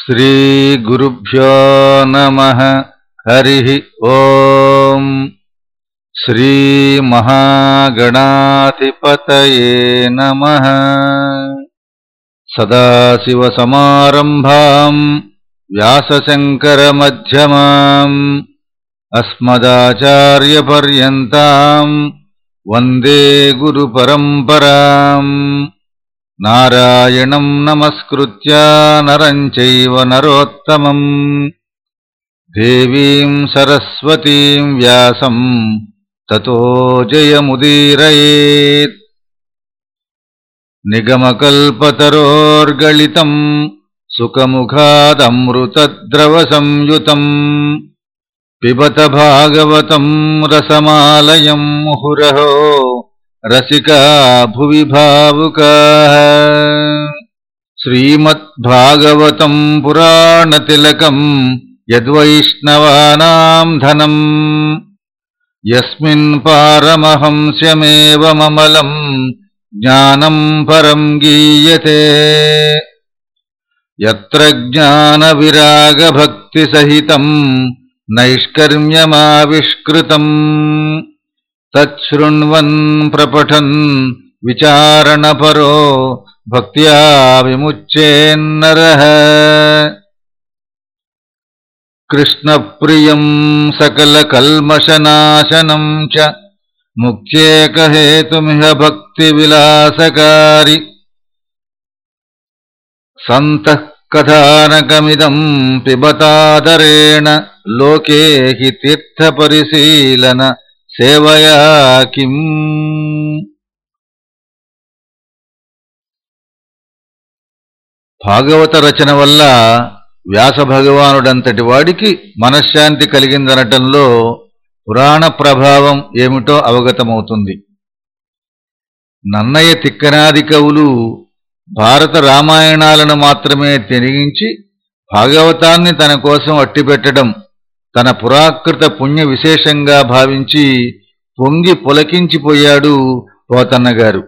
श्रीगुरुभ्यो नमः। हरिः ॐ श्रीमहागणाधिपतये नमः। सदाशिवसमारम्भाम् व्यासशङ्करमध्यमाम् अस्मदाचार्यपर्यन्ताम् वन्दे गुरुपरम्पराम् नारायणम् नमस्कृत्य नरम् चैव नरोत्तमम्। देवीम् सरस्वतीम् व्यासम् ततो जयमुदीरयेत्। निगमकल्पतरोर्गलितम् सुखमुखादमृतद्रवसंयुतम्। पिबत भागवतम् रसमालयम् मुहुरहो। रसिका भुवि भावुका श्रीमद्भागवतम् पुराणतिलकम् यद्वैष्णवानाम् धनम् यस्मिन् पारमहंस्यमेवममलम् ज्ञानम् परम् गीयते। यत्र ज्ञानविरागभक्तिसहितम् नैष्कर्म्यमाविष्कृतम्। తచ్ఛృణ్వన్ ప్రపఠన్ విచారణపరో భక్త్యా విముచ్చేన్నర కృష్ణప్రియం సకలకల్మషనాశనం చ ముక్త్యేకహేతుమిహ భక్తివిలాసకారి సంతః కథానకమిదం పిబతాదరేణ లోకే హి తీర్థపరిశీలన సేవయా కిం? భాగవత రచన వల్ల వ్యాస భగవానుడంతటి వాడికి మనశ్శాంతి కలిగిందనటంలో పురాణ ప్రభావం ఏమిటో అవగతమవుతుంది. నన్నయ్య తిక్కనాది కవులు భారత రామాయణాలను మాత్రమే తిరిగించి భాగవతాన్ని తన కోసం అట్టిపెట్టడం తన పురాకృత పుణ్య విశేషంగా భావించి పొంగి పులకించిపోయాడు పోతన్నగారు.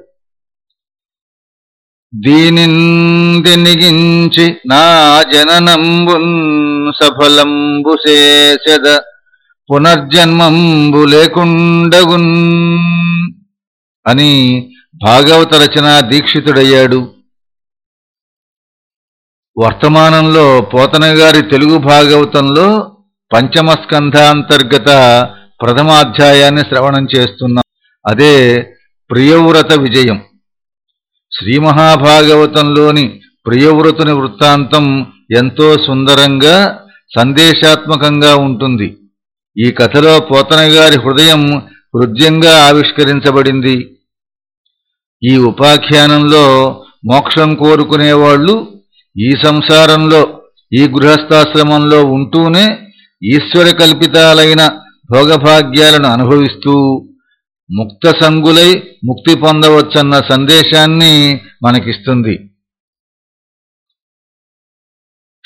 దీనిందినిగించి నా జననంబున్ సఫలంబు శేషద పునర్జన్మంబు లేకుండగున్ అని భాగవత రచన దీక్షితుడయ్యాడు. వర్తమానంలో పోతనగారి తెలుగు భాగవతంలో పంచమస్కంధాంతర్గత ప్రథమాధ్యాయాన్ని శ్రవణం చేస్తున్నాం. అదే ప్రియవ్రత విజయం. శ్రీ మహాభాగవతంలోని ప్రియవ్రతుని వృత్తాంతం ఎంతో సుందరంగా సందేశాత్మకంగా ఉంటుంది. ఈ కథలో పోతనగారి హృదయం హృద్యంగా ఆవిష్కరించబడింది. ఈ ఉపాఖ్యానంలో మోక్షం కోరుకునేవాళ్ళు ఈ సంసారంలో ఈ గృహస్థాశ్రమంలో ఉంటూనే ఈశ్వర కల్పితాలైన భోగభాగ్యాలను అనుభవిస్తూ ముక్త సంగులై ముక్తి పొందవచ్చన్న సందేశాన్ని మనకిస్తుంది.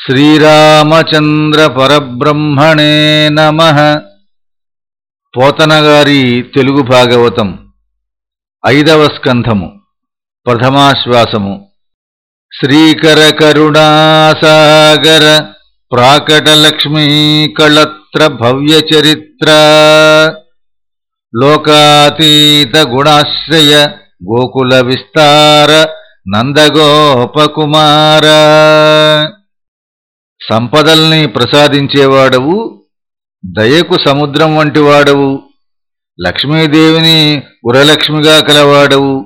శ్రీరామచంద్ర పరబ్రహ్మణే నమ. పోతనగారి తెలుగు భాగవతం ఐదవ స్కంధము ప్రథమాశ్వాసము. శ్రీకర కరుణాసాగర ప్రాకటలక్ష్మీ కళత్ర భవ్య చరిత్ర లోకాతీత గుణాశ్రయ గోకుల విస్తార నందగోపకుమార. సంపదల్ని ప్రసాదించేవాడవు దయకు సముద్రం వంటి వాడవు లక్ష్మీదేవిని ఉరలక్ష్మిగా కలవాడవు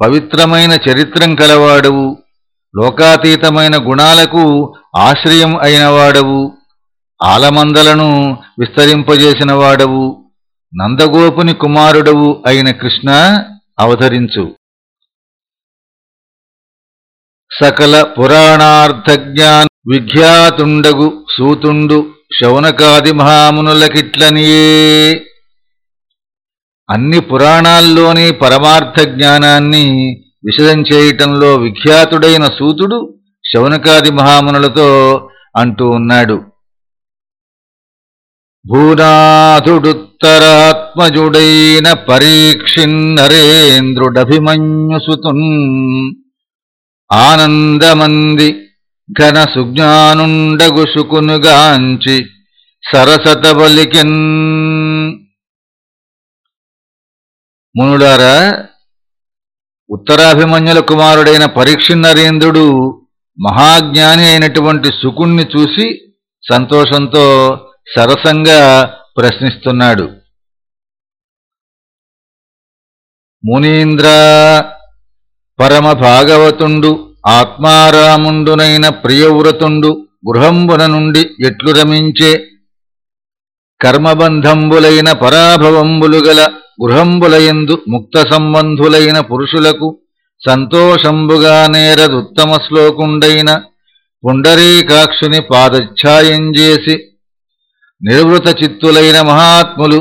పవిత్రమైన చరిత్రం కలవాడవు లోకాతీతమైన గుణాలకు ఆశ్రయం అయినవాడవు. ఆలమందలను విస్తరింపజేసినవాడవు. నందగోపుని కుమారుడవు అయిన కృష్ణ అవతరించు. సకల పురాణార్థజ్ఞాన్ విఖ్యాతుండగు సూతుండు శౌనకాది మహామునులకిట్లనియే. అన్ని పురాణాల్లోని పరమార్థ జ్ఞానాన్ని విషదం చేయటంలో విఖ్యాతుడైన సూతుడు శౌనకాది మహామునులతో అంటూ ఉన్నాడు. భూనాథుడుత్తరాత్మజుడైన పరీక్షిన్నరేంద్రుడభిమన్యుసుతున్ ఆనందమంది ఘన సుజ్ఞానుండగు శుకునుగాంచి సరసత బలికెన్ మునుడారా ఉత్తరాభిమన్యుల కుమారుడైన పరీక్షిన్నరేంద్రుడు మహాజ్ఞాని అయినటువంటి శుకుణ్ణి చూసి సంతోషంతో సరసంగా ప్రశ్నిస్తున్నాడు. మునీంద్ర పరమ భాగవతుండు ఆత్మారాముండునైన ప్రియవ్రతుండు గృహంబున నుండి ఎట్లు రమించే కర్మబంధంబులైన పరాభవంబులు గల గృహంబులయందు ముక్త సంబంధులైన పురుషులకు సంతోషంబుగా నేరదుత్తమ శ్లోకుండైన పుండరీకాక్షుని పాదఛాయం చేసి నిర్వృత చిత్తులైన మహాత్ములు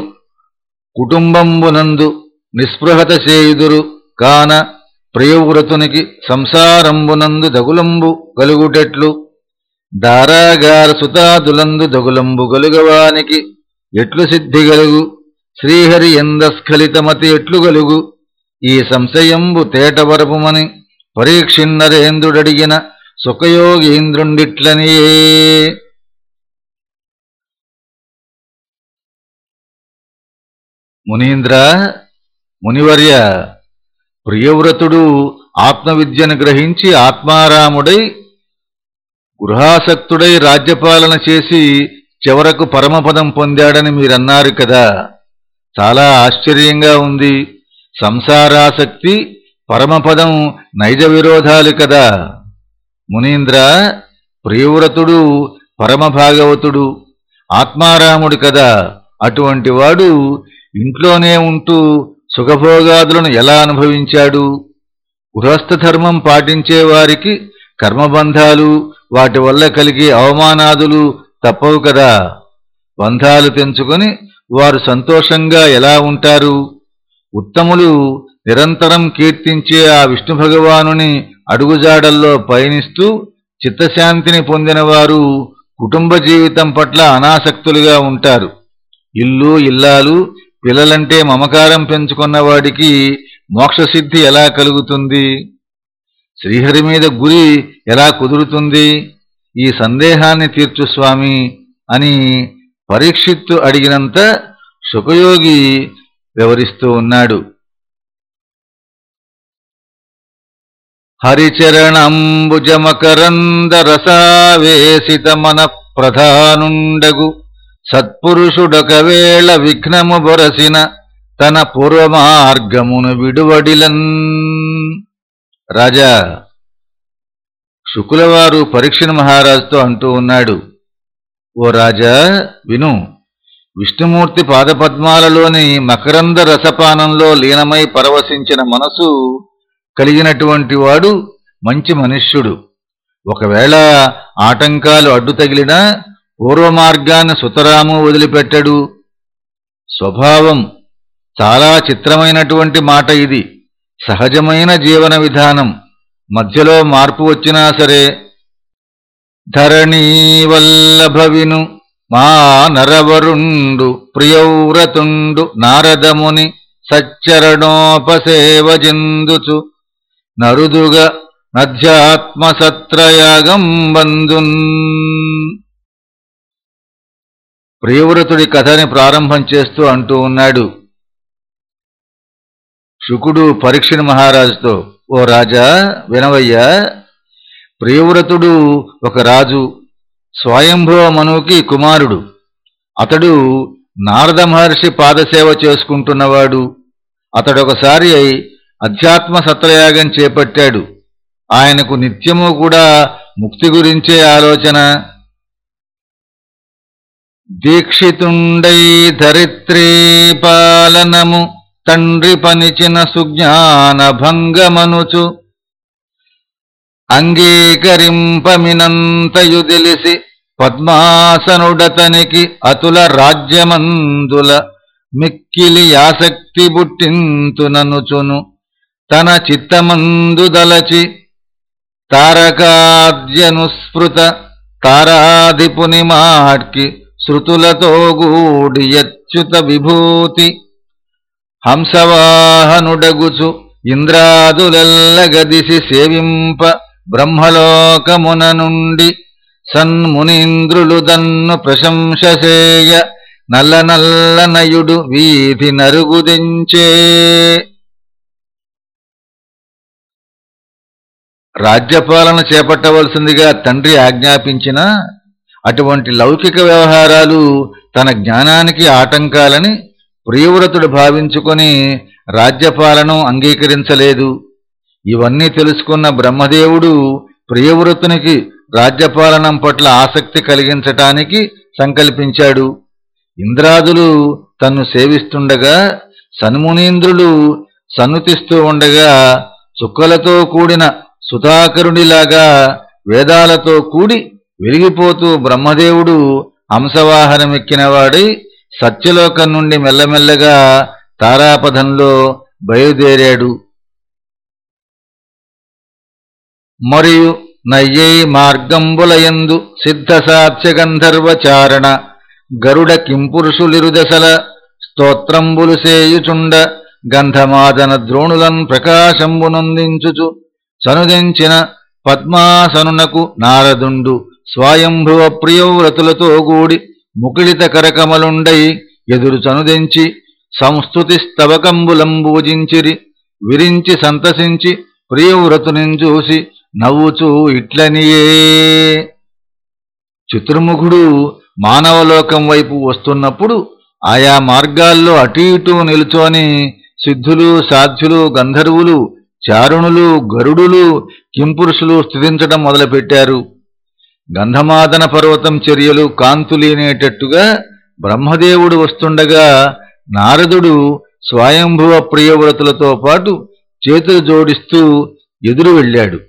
కుటుంబంబునందు నిస్పృహత చేయుదురు కాన ప్రియవ్రతునికి సంసారంబునందు దగులంబు గలుగుటెట్లు దారాగార సుతాదులందు దగులంబు గలుగవానికి ఎట్లు సిద్ధి గలుగు? శ్రీహరి ఎందస్ఖలితమతి ఎట్లు గలుగు? ఈ సంశయంబు తేటవరపుమని పరీక్షిన్నరేంద్రుడడిగిన సుఖయోగీంద్రుండిట్లనియే. మునీంద్ర మునివర్య ప్రియవ్రతుడు ఆత్మవిద్యను గ్రహించి ఆత్మారాముడై గృహాసక్తుడై రాజ్యపాలన చేసి చివరకు పరమపదం పొందాడని మీరన్నారు కదా. చాలా ఆశ్చర్యంగా ఉంది. సంసారాసక్తి పరమపదం నైజ విరోధాలు కదా. మునీంద్ర ప్రియవ్రతుడు పరమభాగవతుడు ఆత్మారాముడు కదా. అటువంటి వాడు ఇంట్లోనే ఉంటూ సుఖభోగాదులను ఎలా అనుభవించాడు? గృహస్థ ధర్మం కర్మబంధాలు వాటి వల్ల కలిగే అవమానాదులు తప్పవు కదా. బంధాలు తెంచుకొని వారు సంతోషంగా ఎలా ఉంటారు? ఉత్తములు నిరంతరం కీర్తించే ఆ విష్ణు భగవానుని అడుగుజాడల్లో పయనిస్తూ చిత్తశాంతిని పొందినవారు కుటుంబ జీవితం పట్ల అనాసక్తులుగా ఉంటారు. ఇల్లు ఇల్లాలు పిల్లలంటే మమకారం పెంచుకున్నవాడికి మోక్షసిద్ధి ఎలా కలుగుతుంది? శ్రీహరి మీద గురి ఎలా కుదురుతుంది? ఈ సందేహాన్ని తీర్చు స్వామి అని పరీక్షిత్తు అడిగినంత సుఖయోగి వివరిస్తూ ఉన్నాడు హరిచరణంబుజమకరందరసావేశిత మన ప్రధానుండగు సత్పురుషుడొకవేళ విఘ్నము బొరసిన తన పూర్వమార్గమును విడువడిలన్ రాజా శుకులవారు పరీక్షణ మహారాజుతో అంటూ ఉన్నాడు ఓ రాజా విను. విష్ణుమూర్తి పాదపద్మాలలోని మకరంద రసపానంలో లీనమై పరవశించిన మనసు కలిగినటువంటి వాడు మంచి మనుష్యుడు. ఒకవేళ ఆటంకాలు అడ్డు తగిలినా పూర్వమార్గాన్ని సుతరాము వదిలిపెట్టడు. స్వభావం చాలా చిత్రమైనటువంటి మాట ఇది. సహజమైన జీవన విధానం. మధ్యలో మార్పు వచ్చినా సరే ధరణీవల్లభవిను మా నరవరుండు ప్రియవ్రతుండు నారదముని సచ్చరణోపసేవజిందుచు. నరుదుగా నధ్యాత్మసత్రయాగం బందున్. ప్రియవ్రతుడి కథని ప్రారంభం చేస్తూ అంటూ ఉన్నాడు. శుకుడు పరీక్షణ మహారాజుతో ఓ రాజా వినవయ్యా ప్రియవ్రతుడు ఒక రాజు స్వయంభవ మనువుకి కుమారుడు. అతడు నారద మహర్షి పాదసేవ చేసుకుంటున్నవాడు. అతడొకసారి అధ్యాత్మ సత్రయాగం చేపట్టాడు. ఆయనకు నిత్యము కూడా ముక్తి గురించే ఆలోచన. దీక్షితుండై ధరిత్రీ పాలనము తండ్రి పనిచిన సుజ్ఞాన భంగమనుచు అంగీకరింపమినంతయుదిలిసి పద్మాసనుడతనికి అతుల రాజ్యమందుల మిక్కిలి ఆసక్తి బుట్టింతుననుచును తన చిత్తమందుదలచి తారకాద్యనుస్మృత తారాధిపుని మాట్కి శృతులతో గూడి అచ్యుత విభూతి. హంసవాహనుడగుచు ఇంద్రాదులెల్లగదిసి సేవింప బ్రహ్మలోకమున నుండి సన్మునీంద్రులు దన్ను ప్రశంససేయ నల్ల నల్ల నయుడు వీధి నరుగుదించే. రాజ్యపాలన చేపట్టవలసిందిగా తండ్రి ఆజ్ఞాపించిన అటువంటి లౌకిక వ్యవహారాలు తన జ్ఞానానికి ఆటంకాలని ప్రియవ్రతుడు భావించుకొని రాజ్యపాలను అంగీకరించలేదు. ఇవన్నీ తెలుసుకున్న బ్రహ్మదేవుడు ప్రియవృతునికి రాజ్యపాలనం పట్ల ఆసక్తి కలిగించటానికి సంకల్పించాడు. ఇంద్రాదులు తన్ను సేవిస్తుండగా సన్మునీంద్రులు సన్నుతిస్తూ ఉండగా చుక్కలతో కూడిన సుధాకరుడిలాగా వేదాలతో కూడి వెలిగిపోతూ బ్రహ్మదేవుడు హంసవాహనమెక్కినవాడై సత్యలోకం నుండి మెల్లమెల్లగా తారాపథంలో బయలుదేరాడు. మరియు నయ్యై మార్గంబులయందు సిద్ధసాత్య గంధర్వచారణ గరుడ కింపురుషులిరుదశల స్తోత్రంబులు సేయుచుండ గంధమాదన ద్రోణులన్ ప్రకాశంబునొందించుచు సనుదించిన పద్మాసనునకు నారదుండు స్వయంభువ ప్రియవ్రతులతో గూడి ముకిళిత కరకమలుండై ఎదురు చనుదెంచి సంస్థుతి స్తవకంబులంబూజించిరి విరించి సంతసించి ప్రియవ్రతునిని చూసి నవ్వుచూ ఇట్లనియే. చతుర్ముఖుడు మానవలోకం వైపు వస్తున్నప్పుడు ఆయా మార్గాల్లో అటు ఇటు నిలుచొని సిద్ధులు సాధ్యులు గంధర్వులు చారుణులు గరుడులు కింపురుషులు స్థుతించడం మొదలుపెట్టారు. గంధమాదన పర్వతం చర్యలు కాంతులీనేటట్టుగా బ్రహ్మదేవుడు వస్తుండగా నారదుడు స్వయంభువ ప్రియవ్రతులతో పాటు చేతులు జోడిస్తూ ఎదురు వెళ్ళాడు.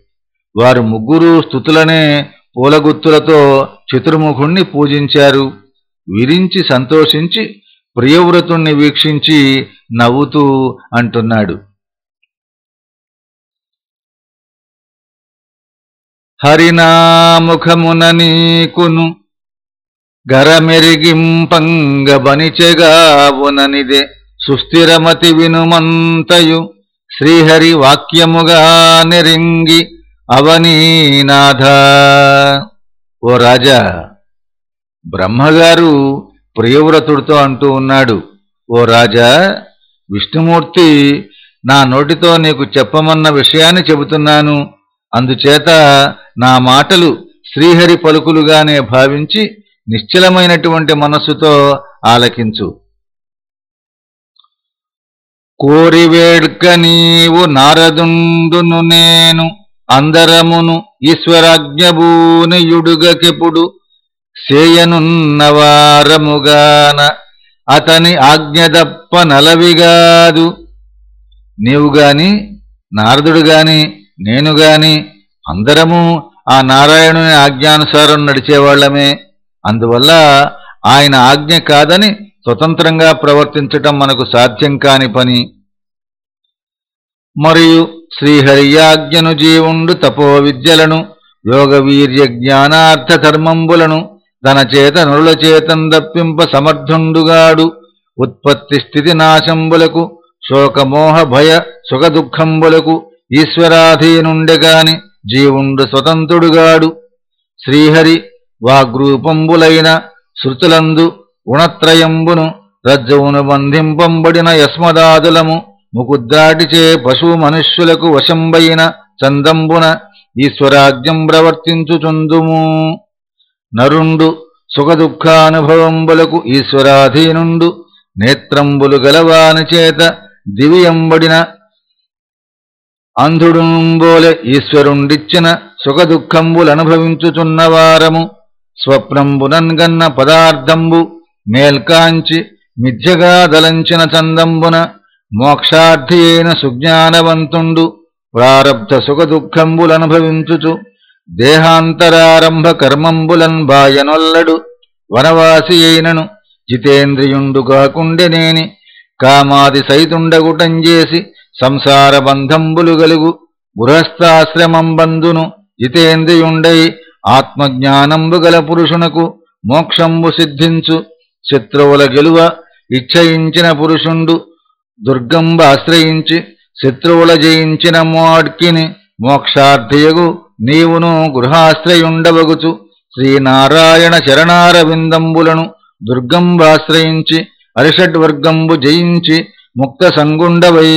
వారు ముగ్గురు స్థుతులనే పూలగుత్తులతో చతుర్ముఖుణ్ణి పూజించారు. విరించి సంతోషించి ప్రియవ్రతుణ్ణి వీక్షించి నవ్వుతూ అంటున్నాడు. హరినాముఖమున నీకును గరమెరిగింపంగ సుస్థిరమతి వినుమంతయు శ్రీహరి వాక్యముగా నెరింగి అవనీనాథ. ఓ రాజా బ్రహ్మగారు ప్రియవ్రతుడితో అంటూ ఉన్నాడు. ఓ రాజా విష్ణుమూర్తి నా నోటితో నీకు చెప్పమన్న విషయాన్ని చెబుతున్నాను. అందుచేత నా మాటలు శ్రీహరి పలుకులుగానే భావించి నిశ్చలమైనటువంటి మనస్సుతో ఆలకించు. కోరివేడ్క నీవు నారదుండును నేను అందరమును ఈశ్వరాజ్ఞభూనియుడుగకెప్పుడు సేయనున్నవారముగాన అతని ఆజ్ఞదప్ప నలవిగాదు. నీవు గాని నారదుడు గాని నేను గాని అందరము ఆ నారాయణుని ఆజ్ఞానుసారం నడిచేవాళ్ళమే అందువల్ల ఆయన ఆజ్ఞ కాదని స్వతంత్రంగా ప్రవర్తించటం మనకు సాధ్యం కాని పని. మరియు శ్రీహరియాజ్ఞను జీవుండు తపో విద్యలను యోగ వీర్య జ్ఞానార్థ ధర్మంబులను ధనచేత నరులచేతం దప్పింప సమర్థుండుగాడు. ఉత్పత్తి స్థితి నాశంబులకు శోకమోహ భయ సుఖదుఖంబులకు ఈశ్వరాధీనుండెగాని జీవుండు స్వతంత్రుడుగాడు. శ్రీహరి వాగ్రూపంబులైన శృతులందు గుణత్రయంబును రజ్జవును బంధింపంబడిన యస్మదాదులము. ముకుద్రాటిచే పశువు మనుష్యులకు వశంబైన చందంబున ఈశ్వరాజ్యం ప్రవర్తించుచుందుము. నరుండు సుఖదుఃఖానుభవంబులకు ఈశ్వరాధీనుండు నేత్రంబులు గలవాని చేత దివ్యంబడిన అంధుడుంబోలె ఈశ్వరుండిచ్చిన సుఖదుఃఖంబులనుభవించుచున్నవారము స్వప్నంబునన్గన్న పదార్థంబు మేల్కాంచి మిథ్యగా దలంచిన చందంబున మోక్షార్థియేన సుజ్ఞానవంతుండు ప్రారబ్ధ సుఖదుఃఖంబులనుభవించుచు దేహాంతరారంభ కర్మంబులన్ బాయనొల్లడు వనవాసి అయినను జితేంద్రియుండు కాకుండెనేని కామాది సైతుండగుటంజేసి సంసార బంధంబులు గలుగు గృహస్థాశ్రమం బంధును జితేంద్రియుండై ఆత్మజ్ఞానంబు గల పురుషునకు మోక్షంబు సిద్ధించు శత్రువుల గెలువ ఇచ్చయించిన పురుషుండు దుర్గంబ ఆశ్రయించి శత్రువుల జయించిన మోడ్కిని మోక్షార్థయగు నీవును గృహాశ్రయుండవగుచు శ్రీనారాయణ చరణారవిందంబులను దుర్గంబాశ్రయించి అరిషడ్వర్గంబు జయించి ముక్త సంగుండవై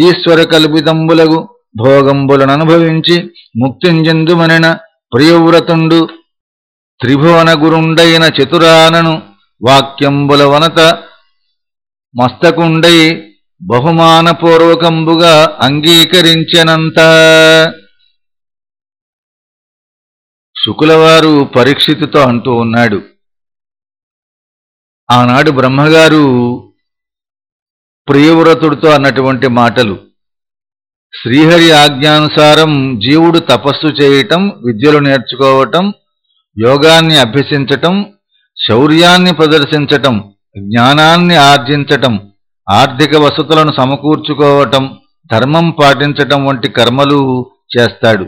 ఈశ్వర కల్పితంబులగు భోగంబులను అనుభవించి ముక్తింజందుమనిన ప్రియవ్రతుండు త్రిభువన గురుండైన చతురానను వాక్యంబుల వనత మస్తకుండై బహుమానపూర్వకంబుగా అంగీకరించనంత శుకులవారు పరీక్షితుతో అంటూ ఉన్నాడు ఆనాడు బ్రహ్మగారు ప్రియవ్రతుడితో అన్నటువంటి మాటలు శ్రీహరి ఆజ్ఞానుసారం జీవుడు తపస్సు చేయటం విద్యలు నేర్చుకోవటం యోగాన్ని అభ్యసించటం శౌర్యాన్ని ప్రదర్శించటం జ్ఞానాన్ని ఆర్జించటం ఆర్థిక వసతులను సమకూర్చుకోవటం ధర్మం పాటించటం వంటి కర్మలు చేస్తాడు.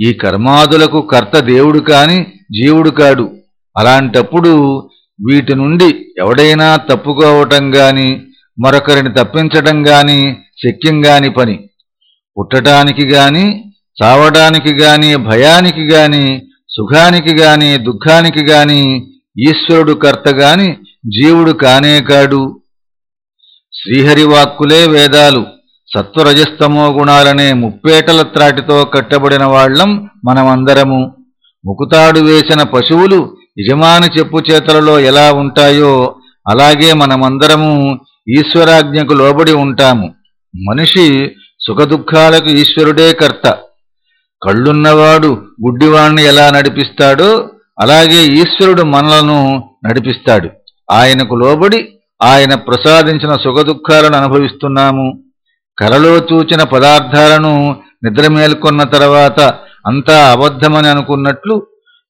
ఈ కర్మాదులకు కర్త దేవుడు కాని జీవుడు కాడు. అలాంటప్పుడు వీటి నుండి ఎవడైనా తప్పుకోవటం గాని మరొకరిని తప్పించటం గాని శక్యం గాని పని. పుట్టటానికి గాని చావడానికి గాని భయానికి గాని సుఖానికి గాని దుఃఖానికి గాని ఈశ్వరుడు కర్త గాని జీవుడు కానే కాడు. శ్రీహరివాక్కులే వేదాలు. సత్వరజస్తమో గుణాలనే ముప్పేటల త్రాటితో కట్టబడిన వాళ్ళం మనమందరము. ముకుతాడు వేసిన పశువులు యజమాని చెప్పు చేతలలో ఎలా ఉంటాయో అలాగే మనమందరము ఈశ్వరాజ్ఞకు లోబడి ఉంటాము. మనిషి సుఖదుఖాలకు ఈశ్వరుడే కర్త. కళ్ళున్నవాడు గుడ్డివాణ్ణి ఎలా నడిపిస్తాడో అలాగే ఈశ్వరుడు మనలను నడిపిస్తాడు. ఆయనకు లోబడి ఆయన ప్రసాదించిన సుఖదుఖాలను అనుభవిస్తున్నాము. కలలో చూచిన పదార్థాలను నిద్ర మేల్కొన్న తర్వాత అంతా అబద్ధమని అనుకున్నట్లు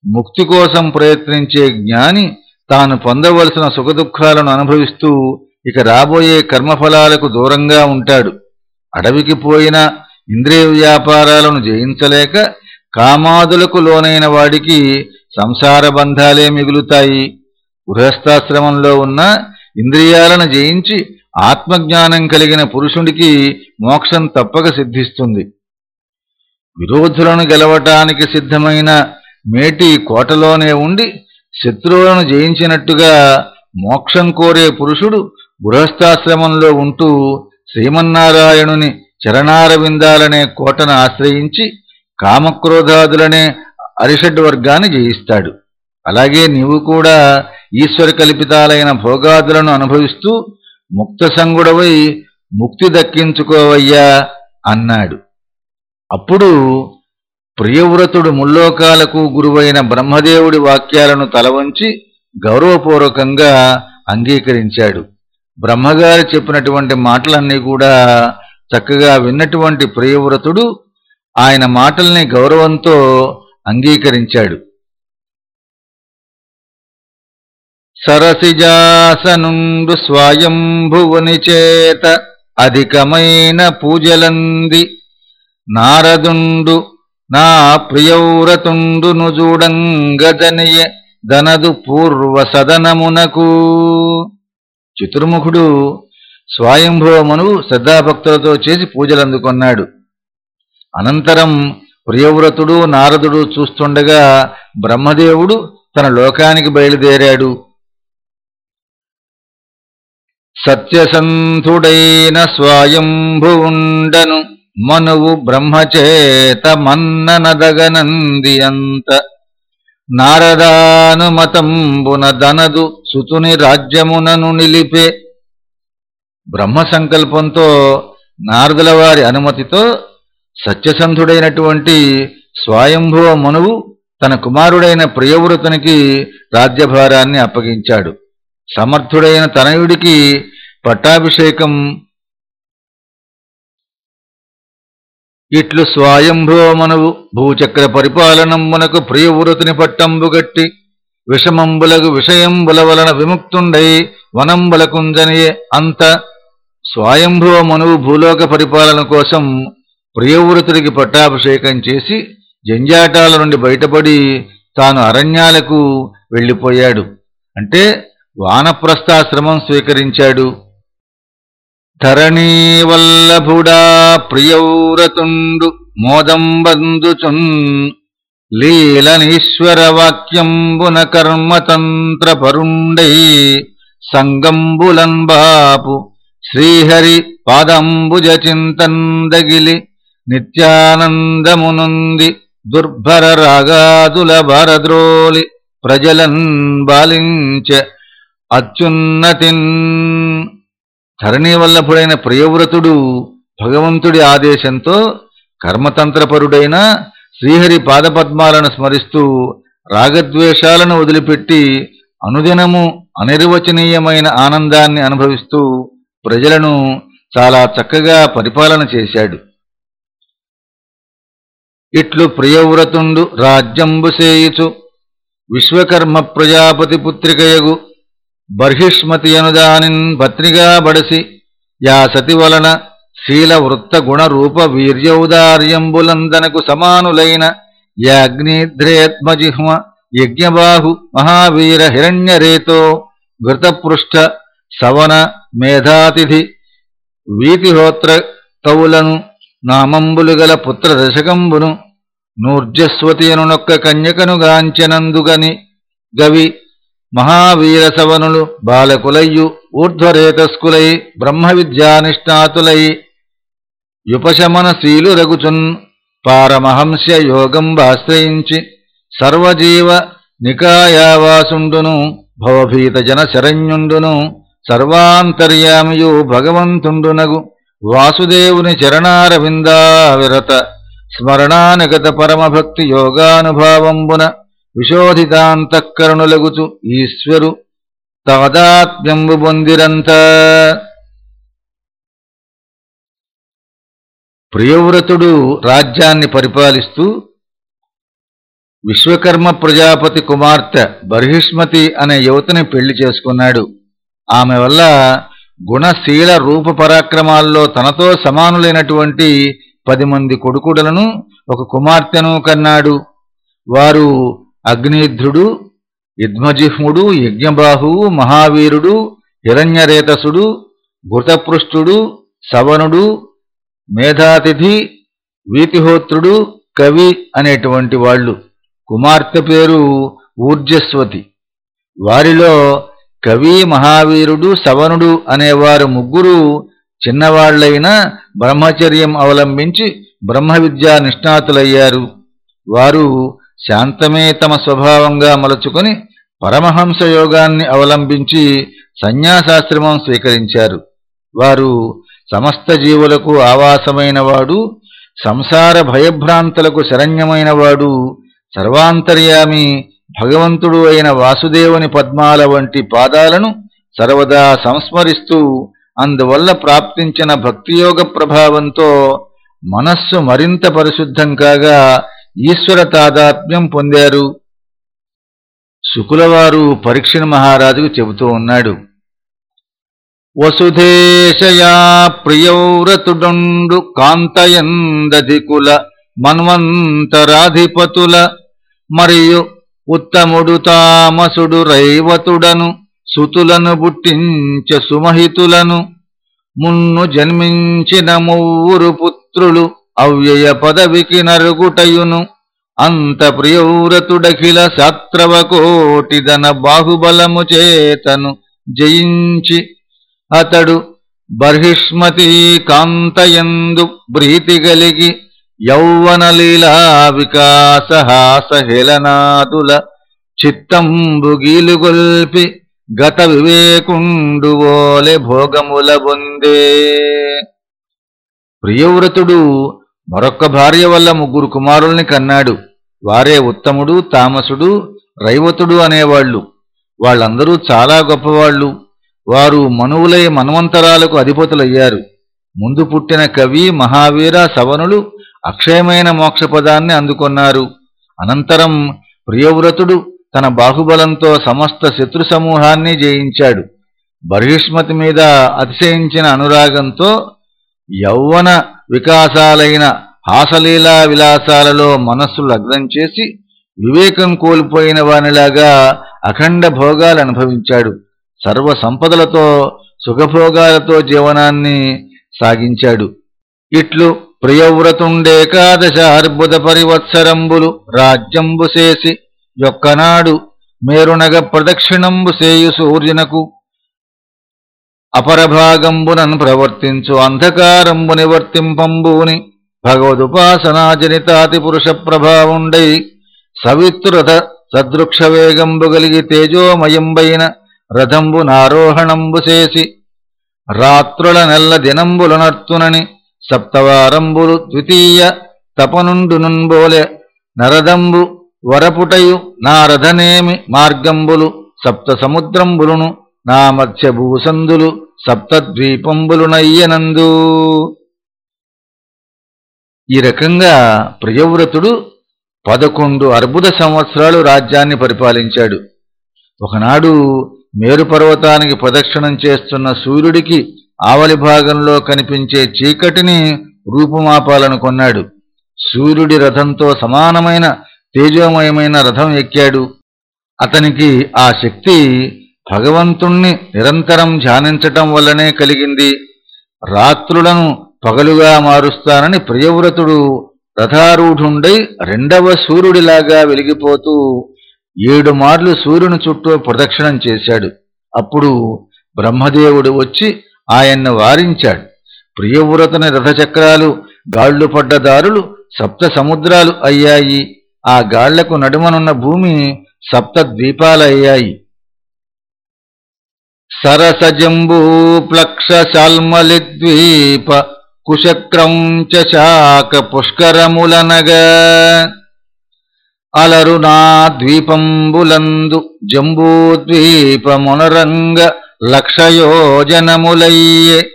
ముక్తి కోసం ప్రయత్నించే జ్ఞాని తాను పొందవలసిన సుఖదుఖాలను అనుభవిస్తూ ఇక రాబోయే కర్మఫలాలకు దూరంగా ఉంటాడు. అడవికి పోయిన ఇంద్రియ వ్యాపారాలను జయించలేక కామాదులకు లోనైన వాడికి సంసార బంధాలే మిగులుతాయి. గృహస్థాశ్రమంలో ఉన్న ఇంద్రియాలను జయించి ఆత్మజ్ఞానం కలిగిన పురుషుడికి మోక్షం తప్పక సిద్ధిస్తుంది. విరోధులను గెలవటానికి సిద్ధమైన మేటి కోటలోనే ఉండి శత్రువులను జయించినట్టుగా మోక్షం కోరే పురుషుడు గృహస్థాశ్రమంలో ఉంటూ శ్రీమన్నారాయణుని చరణారవిందాలనే కోటను ఆశ్రయించి కామక్రోధాదులనే అరిషడ్ వర్గాన్ని జయిస్తాడు. అలాగే నీవు కూడా ఈశ్వర కల్పితాలైన భోగాదులను అనుభవిస్తూ ముక్త సంగుడవై ముక్తి దక్కించుకోవయ్యా అన్నాడు. అప్పుడు ప్రియవ్రతుడు ముల్లోకాలకు గురువైన బ్రహ్మదేవుడి వాక్యాలను తలవంచి గౌరవపూర్వకంగా అంగీకరించాడు. బ్రహ్మగారు చెప్పినటువంటి మాటలన్నీ కూడా చక్కగా విన్నటువంటి ప్రియవ్రతుడు ఆయన మాటల్ని గౌరవంతో అంగీకరించాడు. సరసిజాసనుండు స్వయంభువుని చేత అధికమైన పూజలంది. నారదుండు నా ప్రియవ్రతుండును చూడంగదనియ దనదు పూర్వ సదనమునకు. చతుర్ముఖుడు స్వయంభవమును శ్రద్ధాభక్తులతో చేసి పూజలు అందుకొన్నాడు అనంతరం ప్రియవ్రతుడు నారదుడు చూస్తుండగా బ్రహ్మదేవుడు తన లోకానికి బయలుదేరాడు. సత్యసంధుడైన స్వాయంభువుండను మనువు బ్రహ్మచేత మన్ననదగనంది అంత నారదానుమతంబున దనదు సుతుని రాజ్యమునను నిలిపే. బ్రహ్మ సంకల్పంతో నారదుల వారి అనుమతితో సత్యసంధుడైనటువంటి స్వయంభువ మనువు తన కుమారుడైన ప్రియవృతునికి రాజ్యభారాన్ని అప్పగించాడు. సమర్థుడైన తనయుడికి పట్టాభిషేకం ఇట్లు స్వయంభవమనువు భూచక్ర పరిపాలనమునకు ప్రియవృతుని పట్టంబుగట్టి విషమంబులకు విషయంబుల వలన విముక్తుండై వనంబులకుంజనియే అంత స్వయంభవమనువు భూలోక పరిపాలన కోసం ప్రియవృతుడికి పట్టాభిషేకం చేసి జంజాటాల నుండి బయటపడి తాను అరణ్యాలకు వెళ్ళిపోయాడు. అంటే వానప్రస్థాశ్రమం స్వీకరించాడు. ధరణీవల్లభుడా ప్రియౌరతుండు మోదం బందుచున్ లీలనీశ్వర వాక్యంబున కర్మతంత్ర పరుండై సంగంబులన్ బాపు శ్రీహరి పాదంబుజ చింతందగిలి నిత్యానందమునుంది దుర్భర రాగాదుల భారద్రోలి ప్రజలన్ బాలించ అత్యున్నతిన్ ధరణి వల్లపుడైన ప్రియవ్రతుడు భగవంతుడి ఆదేశంతో కర్మతంత్రపరుడైన శ్రీహరి పాదపద్మాలను స్మరిస్తూ రాగద్వేషాలను వదిలిపెట్టి అనుదినము అనిర్వచనీయమైన ఆనందాన్ని అనుభవిస్తూ ప్రజలను చాలా చక్కగా పరిపాలన చేశాడు. ఇట్లు ప్రియవ్రతుండు రాజ్యంబు సేయుచు. విశ్వకర్మ ప్రజాపతి పుత్రికయగు. బర్హిష్మతి అనుదానిన్ పత్రిగా బడసి యా సతి వలన శీల వృత్త గుణ వీర్యౌదార్యంబులందనకు సమానులైన యాగ్నిధ్రేత్మజిహ్మ యజ్ఞబాహు మహావీర హిరణ్యరేతో ఘృతపృష్ఠ సవన మేధాతిథి వీతిహోత్రతవులను నామంబులు గల పుత్రదశకంబును నూర్జస్వతి అనునొక్క కన్యకను గాంచెనందుగని గవి మహావీర సవనులు బాలకులయ్యు ఊర్ధ్వరేతస్కులై బ్రహ్మ విద్యానిష్ణాతులై యుపశమన రగుచున్ పారమహంస్య యోగం ఆశ్రయించి సర్వజీవ నికాయావాసుండును భవభీతజన శరణ్యుండును సర్వాంతర్యామియు భగవంతుండునగు వాసుదేవుని చరణారవిందావిరత స్మరణానిగత పరమభక్తి యోగానుభావంబున విశోధితాంతఃకరణులగుచు ఈశ్వరు తాదాత్మ్యంబు పొందిరంత. ప్రియవ్రతుడు రాజ్యాన్ని పరిపాలిస్తూ విశ్వకర్మ ప్రజాపతి కుమార్తె బర్హిష్మతి అనే యువతిని పెళ్ళి చేసుకున్నాడు. ఆమె వల్ల గుణశీల రూప పరాక్రమాల్లో తనతో సమానులైనటువంటి పది మంది కొడుకుడలను ఒక కుమార్తెను కన్నాడు. వారు అగ్నిధ్రుడు యుద్మజిహ్ముడు యజ్ఞబాహువు మహావీరుడు హిరణ్యరేతసుడు ఘృతపృష్ఠుడు సవనుడు మేధాతిథి వీతిహోత్రుడు కవి అనేటువంటి వాళ్ళు. కుమార్తె పేరు ఊర్జస్వతి. వారిలో కవి మహావీరుడు సవనుడు అనేవారు ముగ్గురు చిన్నవాళ్ళైన బ్రహ్మచర్యం అవలంబించి బ్రహ్మ విద్యా నిష్ణాతులయ్యారు. వారు శాంతమే తమ స్వభావంగా మలుచుకొని పరమహంస యోగాన్ని అవలంబించి సన్యాసాశ్రమం స్వీకరించారు. వారు సమస్త జీవులకు ఆవాసమైనవాడు సంసార భయభ్రాంతులకు శరణ్యమైనవాడు సర్వాంతర్యామి భగవంతుడు అయిన వాసుదేవుని పద్మాల వంటి పాదాలను సర్వదా సంస్మరిస్తూ అందువల్ల ప్రాప్తించిన భక్తియోగ ప్రభావంతో మనస్సు మరింత పరిశుద్ధం కాగా ఈశ్వర తాదాత్మ్యం పొందారు. శుకులవారు పరీక్షణ మహారాజుకు చెబుతూ ఉన్నాడు. వసుధేశయా ప్రియౌరతుడుండు కాంతయందధికుల మన్వంతరాధిపతుల మరియు ఉత్తముడు తామసుడు రైవతుడను సుతులను బుట్టించ సుమహితులను మున్ను జన్మించిన మువ్వురు పుత్రులు అవ్యయ పదవికి నరుగుటయును. అంత ప్రియవ్రతుడఖిల శాత్రవకోటిదన బాహుబలము చేతను జయించి అతడు బర్హిష్మతి కాంతయందు ప్రీతి కలిగి యౌవన లీలా చిత్తంబుగీలుగొల్పి గత వివేకుండువోలె భోగముల బొందే. ప్రియవ్రతుడు మరొక్క భార్య వల్ల ముగ్గురు కుమారుల్ని కన్నాడు. వారే ఉత్తముడు తామసుడు రైవతుడు అనేవాళ్ళు వాళ్ళందరూ చాలా గొప్పవాళ్ళు వారు మనువులై మన్వంతరాలకు అధిపతులయ్యారు. ముందు పుట్టిన కవి మహావీర సవనులు అక్షయమైన మోక్షపదాన్ని అందుకొన్నారు. అనంతరం ప్రియవ్రతుడు తన బాహుబలంతో సమస్త శత్రు సమూహాన్ని జయించాడు. బర్హిష్మతి మీద అతిశయించిన అనురాగంతో యౌవన వికాసాలైన హాసలీలా విలాసాలలో మనస్సు లగ్నం చేసి వివేకం కోల్పోయిన వానిలాగా అఖండ భోగాలు అనుభవించాడు. సర్వ సంపదలతో సుఖభోగాలతో జీవనాన్ని సాగించాడు. ఇట్లు ప్రియవ్రతుండేకాదశ అర్బుద పరివత్సరంబులు రాజ్యంబు చేసి యొక్కనాడు మేరునగ ప్రదక్షిణంబు సేయు సూర్యునకు అపరభాగంబునన్ ప్రవర్తించు అంధకారంబు నివర్తింపంబూని భగవదుపాసనాజనితాతి పురుష ప్రభావుండై సవిత్రురథ సదృక్ష వేగంబు గలిగి తేజోమయంబైన రథంబు నారోహణంబు చేసి రాత్రుల నెల్ల దినంబులనర్తునని సప్తవారంబులు ద్వితీయ తపనుండునుంబోలె నరదంబు వరపుటయు నారథనేమి మార్గంబులు సప్త సముద్రంబులును నా మత్స్యభూసందులు సప్తద్వీపంబులునయ్యనందు. ఈ రకంగా ప్రియవ్రతుడు పదకొండు అర్బుద సంవత్సరాలు రాజ్యాన్ని పరిపాలించాడు. ఒకనాడు మేరు పర్వతానికి ప్రదక్షిణం చేస్తున్న సూర్యుడికి ఆవలి భాగంలో కనిపించే చీకటిని రూపుమాపాలనుకున్నాడు సూర్యుడి రథంతో సమానమైన తేజోమయమైన రథం ఎక్కాడు. అతనికి ఆ శక్తి భగవంతుణ్ణి నిరంతరం ధ్యానించటం వల్లనే కలిగింది. రాత్రులను పగలుగా మారుస్తానని ప్రియవ్రతుడు రథారూఢుండై రెండవ సూర్యుడిలాగా వెలిగిపోతూ ఏడు మార్లు సూర్యుని చుట్టూ ప్రదక్షిణం చేశాడు. అప్పుడు బ్రహ్మదేవుడు వచ్చి ఆయన్ను వారించాడు. ప్రియవ్రతుని రథచక్రాలు గాళ్ళు పడ్డ దారులు సప్త సముద్రాలు అయ్యాయి. ఆ గాళ్ళకు నడుమనున్న భూమి సప్త ద్వీపాలయ్యాయి. సరసజంబూ కుశక్రం శాల్మలిద్వీప కుశక్రౌంచ శాక పుష్కరములనగా. అలరునా ద్వీపంబులందు జంబూద్వీపమునరంగ లక్షయోజనములయ్యే.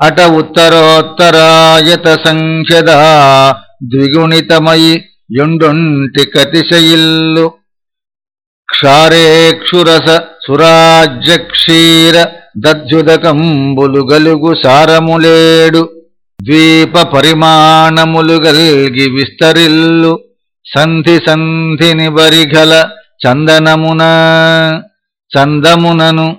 అట ఉత్తరోత్తరాయత సంఖ్యదా ద్విగుణితమయి యుండొంటి కతిశయిల్లు. క్షారేక్షురస సురాజ్యక్షీర దధ్యుదకంబులు గలుగు సారములేడు. ద్వీప పరిమాణములు గల్గి విస్తరిల్లు. సంధి సంధిని బరిఘల చందనమున చందమునను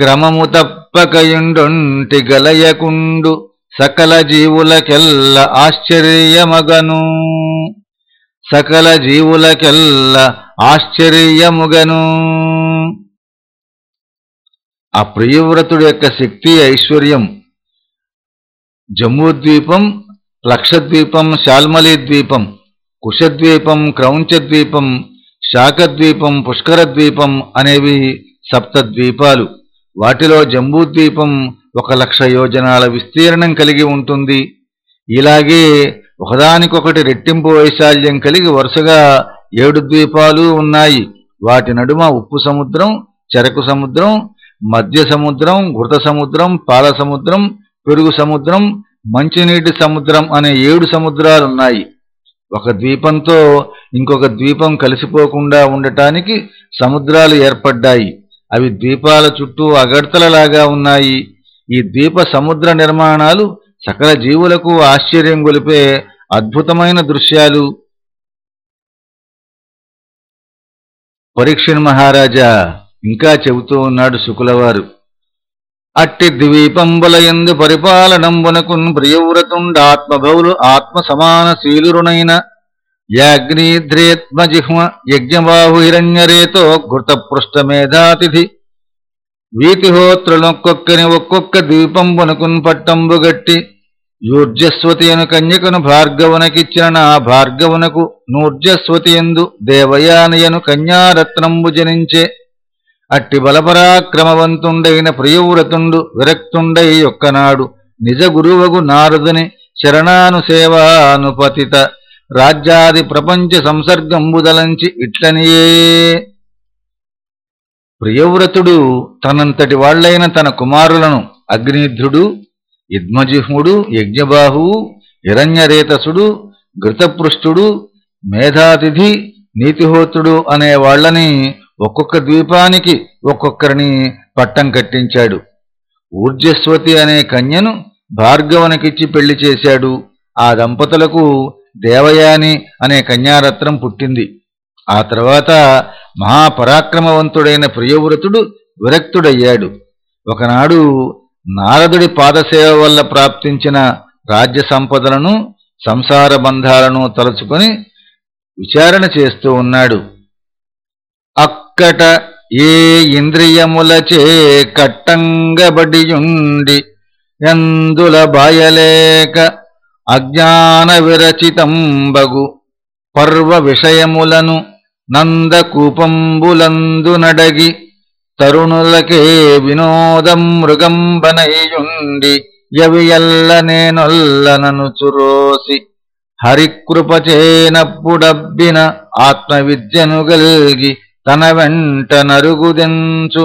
గ్రమము తప్పకయుండొంటి గలయకుండు. సకల జీవులకెల్ల ఆశ్చర్యమగను. సకల జీవులకెల్ల ఆశ్చర్యముగను. ఆ ప్రియవ్రతుడి యొక్క శక్తి ఐశ్వర్యం జమ్మూద్వీపం లక్షద్వీపం శాల్మలి ద్వీపం కుశద్వీపం క్రౌంచద్వీపం శాఖద్వీపం పుష్కరద్వీపం అనేవి సప్త ద్వీపాలు వాటిలో జంబూద్వీపం ఒక లక్ష యోజనాల విస్తీర్ణం కలిగి ఉంటుంది. ఇలాగే ఒకదానికొకటి రెట్టింపు వైశాల్యం కలిగి వరుసగా ఏడు ద్వీపాలు ఉన్నాయి. వాటి నడుమ ఉప్పు సముద్రం చెరకు సముద్రం మధ్య సముద్రం ఘృత సముద్రం పాల సముద్రం పెరుగు సముద్రం మంచినీటి సముద్రం అనే ఏడు సముద్రాలున్నాయి ఒక ద్వీపంతో ఇంకొక ద్వీపం కలిసిపోకుండా ఉండటానికి సముద్రాలు ఏర్పడ్డాయి. అవి ద్వీపాల చుట్టూ అగడ్తలలాగా ఉన్నాయి. ఈ ద్వీప సముద్ర నిర్మాణాలు సకల జీవులకు ఆశ్చర్యం గొలిపే అద్భుతమైన దృశ్యాలు. పరీక్షణ్ మహారాజా ఇంకా చెబుతూ ఉన్నాడు శుకులవారు. అట్టి ద్వీపంబులయందు పరిపాలనంబునకున్ ప్రియవ్రతుండాత్మభవులు ఆత్మ సమాన శీలురునైన యాగ్నిధ్రేత్మజిహ్మ యజ్ఞబాహు హిరణ్యరేతో ఘృతపృష్ఠమేధాతిథి వీతిహోత్రులొక్కొక్కని ఒక్కొక్క ద్వీపంబునకున్ పట్టంబుగట్టి యూర్జస్వతి అను కన్యకను భార్గవునకిచ్చిన నా భార్గవునకు నూర్జస్వతి ఎందు దేవయానయను కన్యారత్నంబు జనించే అట్టి బలపరాక్రమవంతుండైన ప్రియవ్రతుండు విరక్తుండై ఒక్కనాడు నిజ గురువగు నారదుని శరణానుసేవానుపతిత రాజ్యాది ప్రపంచ సంసర్గంబుదలంచి ఇట్లనియే. ప్రియవ్రతుడు తనంతటి వాళ్ళైన తన కుమారులను అగ్నిధ్రుడు యుద్మజిహ్ముడు యజ్ఞబాహువు హిరణ్యరేతసుడు ఘృతపృష్ఠుడు మేధాతిథి నీతిహోత్రుడు అనే వాళ్ళని ఒక్కొక్క ద్వీపానికి ఒక్కొక్కరిని పట్టం కట్టించాడు. ఊర్జస్వతి అనే కన్యను భార్గవనకిచ్చి పెళ్ళి చేశాడు. ఆ దంపతులకు దేవయాని అనే కన్యారత్నం పుట్టింది. ఆ తర్వాత మహాపరాక్రమవంతుడైన ప్రియవ్రతుడు విరక్తుడయ్యాడు. ఒకనాడు నారదుడి పాదసేవ వల్ల ప్రాప్తించిన రాజ్య సంపదలను సంసార బంధాలను తలుచుకొని విచారణ చేస్తూ ఉన్నాడు. అక్కట ఏ ఇంద్రియములచే కట్టంగబడియుండి ఎందుల బాయలేక అజ్ఞాన విరచితంబగు పర్వ విషయములను నందకూపంబులందునడగి తరుణులకే వినోదం మృగంబనయుండి యవియల్ల నేనొల్లనను చురోసి హరికృపచేనప్పుడబ్బిన ఆత్మవిద్యను గల్గి తన వెంట నరుగుదెంచు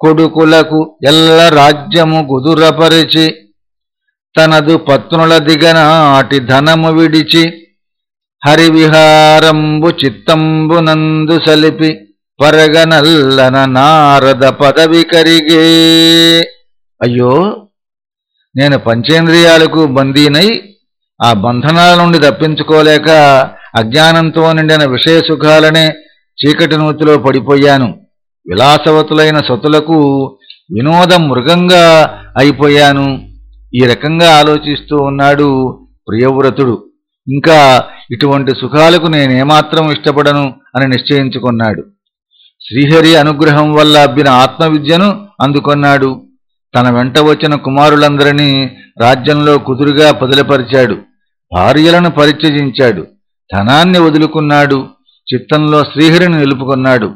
కొడుకులకు ఎల్ల రాజ్యము గుదురపరిచి తనదు పత్నుల దిగనాటి ధనము విడిచి హరివిహారంబు చిత్తంబునందు సలిపి పరగనల్లన నారద పదవి కరిగే. అయ్యో నేను పంచేంద్రియాలకు బందీనై ఆ బంధనాల నుండి తప్పించుకోలేక అజ్ఞానంతో నిండిన విషయ సుఖాలనే చీకటి నూతిలో పడిపోయాను. విలాసవతులైన సతులకు వినోదం మృగంగా అయిపోయాను. ఈ రకంగా ఆలోచిస్తూ ఉన్నాడు ప్రియవ్రతుడు. ఇంకా ఇటువంటి సుఖాలకు నేనేమాత్రం ఇష్టపడను అని నిశ్చయించుకున్నాడు. శ్రీహరి అనుగ్రహం వల్ల అబ్బిన ఆత్మవిద్యను అందుకొన్నాడు. తన వెంట వచ్చిన కుమారులందరినీ రాజ్యంలో కుదురుగా పదిలపరిచాడు. భార్యలను పరిత్యజించాడు. ధనాన్ని వదులుకున్నాడు. చిత్తంలో శ్రీహరిని నిలుపుకున్నాడు.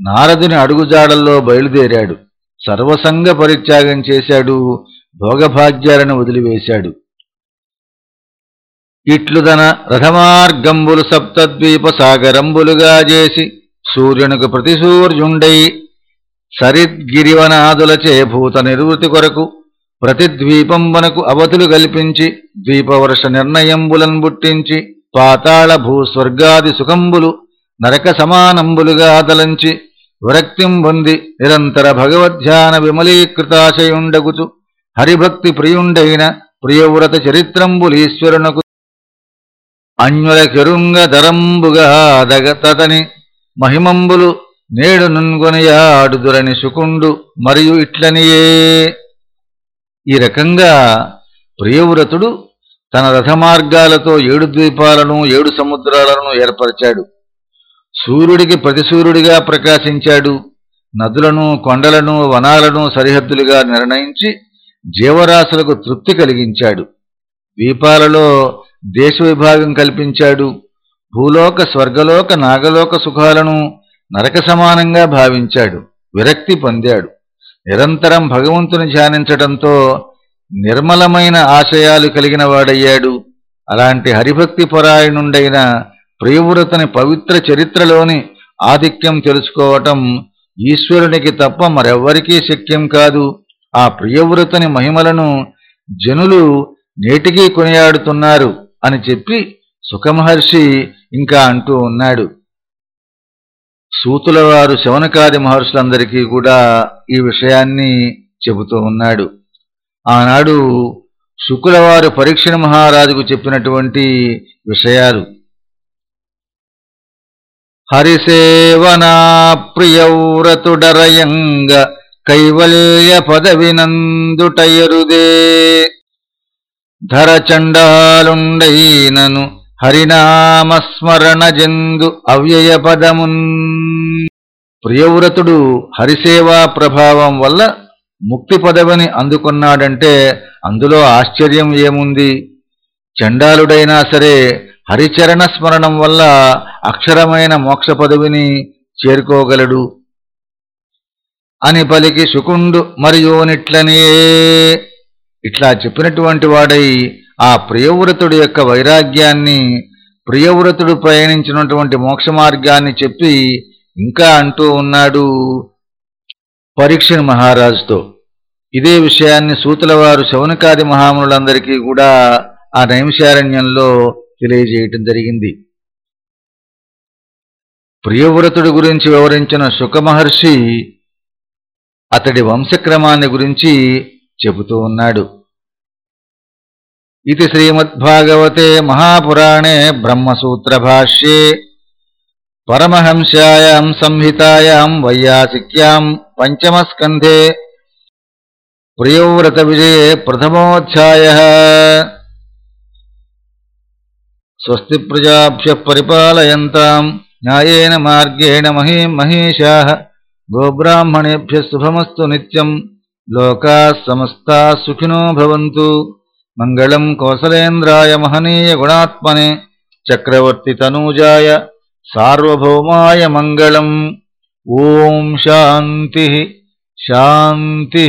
నారదుని అడుగుజాడల్లో బయలుదేరాడు. సర్వసంగ పరిత్యాగం చేశాడు. భోగభాగ్యాలను వదిలివేశాడు. ఇట్లుదన రథమార్గంబులు సప్తద్వీప సాగరంబులుగా చేసి సూర్యునికి ప్రతిసూర్యుండై సరిద్గిరివనాదులచే భూత నిర్వృతి కొరకు ప్రతి ద్వీపంబనకు అవతులు కల్పించి ద్వీపవర్ష నిర్ణయంబులను బుట్టించి పాతాళ భూస్వర్గాది సుఖంబులు నరక సమానంబులుగా తలంచి విరక్తిం పొంది నిరంతర భగవద్ధ్యాన విమలీకృతాశయుండగుచు. హరిభక్తి ప్రియుండైన ప్రియవ్రత చరిత్రంబులీశ్వరునకు అన్యుల కెరుంగ దరంబుగా దగతని మహిమంబులు నేడు నున్గొనియాడుదురని శుకుండు మరియు ఇట్లనియే. ఈ రకంగా ప్రియవ్రతుడు తన రథమార్గాలతో ఏడు ద్వీపాలను ఏడు సముద్రాలను ఏర్పరిచాడు. సూర్యుడికి ప్రతిసూర్యుడిగా ప్రకాశించాడు. నదులను కొండలను వనాలను సరిహద్దులుగా నిర్ణయించి జీవరాశులకు తృప్తి కలిగించాడు. ద్వీపాలలో దేశ విభాగం కల్పించాడు. భూలోక స్వర్గలోక నాగలోక సుఖాలను నరక సమానంగా భావించాడు. విరక్తి పొందాడు. నిరంతరం భగవంతుని ధ్యానించడంతో నిర్మలమైన ఆశయాలు కలిగిన వాడయ్యాడు. అలాంటి హరిభక్తి పరాయణుండైన ప్రియవ్రతని పవిత్ర చరిత్రలోని ఆధిక్యం తెలుసుకోవటం ఈశ్వరునికి తప్ప మరెవ్వరికీ శక్యం కాదు. ఆ ప్రియవ్రతని మహిమలను జనులు నేటికీ కొనియాడుతున్నారు అని చెప్పి సుఖమహర్షి ఇంకా అంటూ ఉన్నాడు. సూతుల వారు శవనకాది మహర్షులందరికీ కూడా ఈ విషయాన్ని చెబుతూ ఉన్నాడు. ఆనాడు శుకులవారు పరీక్షణ మహారాజుకు చెప్పినటువంటి విషయాలు. హరిసేవనా ప్రియవ్రతుడరయంగ కైవల్య పదవినందుటయరుదే ధరచండాలుండైనను హరినామస్మరణ జందు అవ్యయ పదమున్ ప్రియవ్రతుడు హరిసేవా ప్రభావం వల్ల ముక్తి పదవిని అందుకున్నాడంటే అందులో ఆశ్చర్యం ఏముంది? చండాలుడైనా సరే హరిచరణ స్మరణం వల్ల అక్షరమైన మోక్ష పదవిని చేరుకోగలడు. అని పలికి శుకుండు మరియు నిట్లనే ఇట్లా చెప్పినటువంటి వాడై ఆ ప్రియవ్రతుడి యొక్క వైరాగ్యాన్ని ప్రియవ్రతుడు ప్రయాణించినటువంటి మోక్ష మార్గాన్ని చెప్పి ఇంకా అంటూ ఉన్నాడు పరీక్ష మహారాజుతో. ఇదే విషయాన్ని సూతుల వారు శౌనకాది మహామునులందరికీ కూడా ఆ నైమిషారణ్యంలో తెలియజేయటం జరిగింది. ప్రియవ్రతుడి గురించి వివరించిన శుకమహర్షి అతడి వంశక్రమాన్ని గురించి చెబుతూ ఉన్నాడు. ఇది శ్రీమద్భాగవతే మహాపురాణే బ్రహ్మసూత్రభాష్యే. పరమహంస్యాయాం సంహితాయాం వైయాసిక్యాం పంచమస్కంధే. ప్రియవ్రత విజయే ప్రథమోధ్యాయ. స్వస్తి ప్రజాభ్య పరిపాలయంతాం న్యాయేన మార్గేణ మహీం మహేషాः గోబ్రాహ్మణేభ్య శుభమస్తు నిత్యం లోకా సమస్తా సుఖినో భవంతు మంగళం కోసలేంద్రాయ మహనీయ గుణాత్మనే చక్రవర్తి తనూజాయ సార్వభౌమాయ మంగళం ఓం శాంతి శాంతి